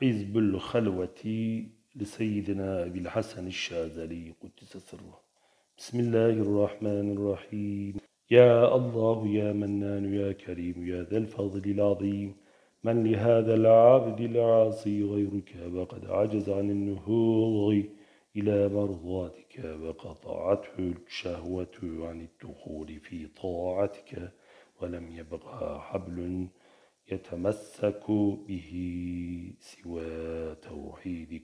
حزب الخلوة لسيدنا أبي الحسن الشاذلي. قدس سره. بسم الله الرحمن الرحيم. يا الله يا منان يا كريم يا ذا الفضل العظيم. من لهذا العبد العاصي غيرك وقد عجز عن النهوض إلى مرضاتك وقطعته الشهوة عن الدخول في طاعتك ولم يبقى حبل يتمسك به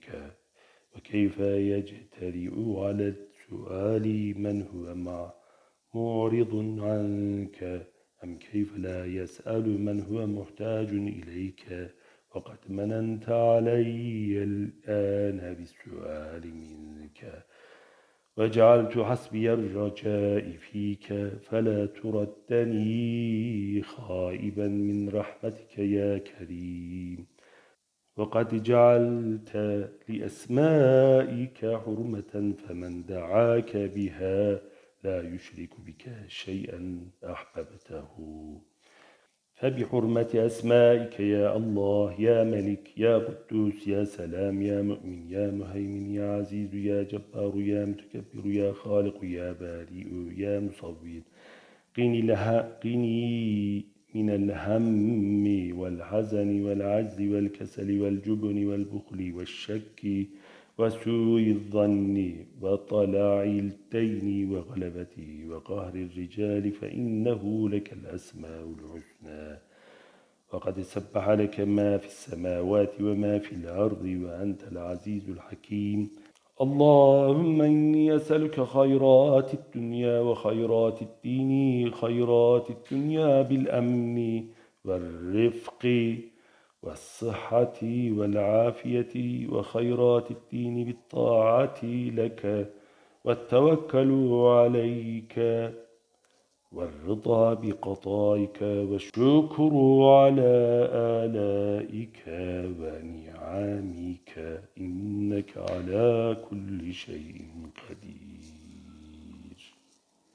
توحيدك وكيف يجترئ على السؤال من هو مع معرض عنك؟ أم كيف لا يسأل من هو محتاج إليك؟ وقد مننت علي الآن بالسؤال منك. وجعلت حسبي الرجاء فيك فلا تردني خائبا من رحمتك يا كريم. وقد جعلت لأسمائك حرمة فمن دعاك بها لا يشرك بك شيئا أحببته. فبحرمة أسمائك يا الله يا ملك يا قدوس يا سلام يا مؤمن يا مهيمن يا عزيز يا جبار يا متكبر يا خالق يا بارئ يا مصور. قني لها قني من الهم والحزن والعجز والكسل والجبن والبخل والشك وسوء الظن وطلاع الدين وغلبته وقهر الرجال فإنه لك الأسماء الحسنى. وقد سبح لك ما في السماوات وما في الأرض وأنت العزيز الحكيم. اللهم إني أسألك خيرات الدنيا وخيرات الدين خيرات الدنيا بالأمن والرفق والصحة والعافية وخيرات الدين بالطاعة لك والتوكل عليك. والرضا بقضائك والشكر على آلائك ونعمك إنك على كل شيء قدير.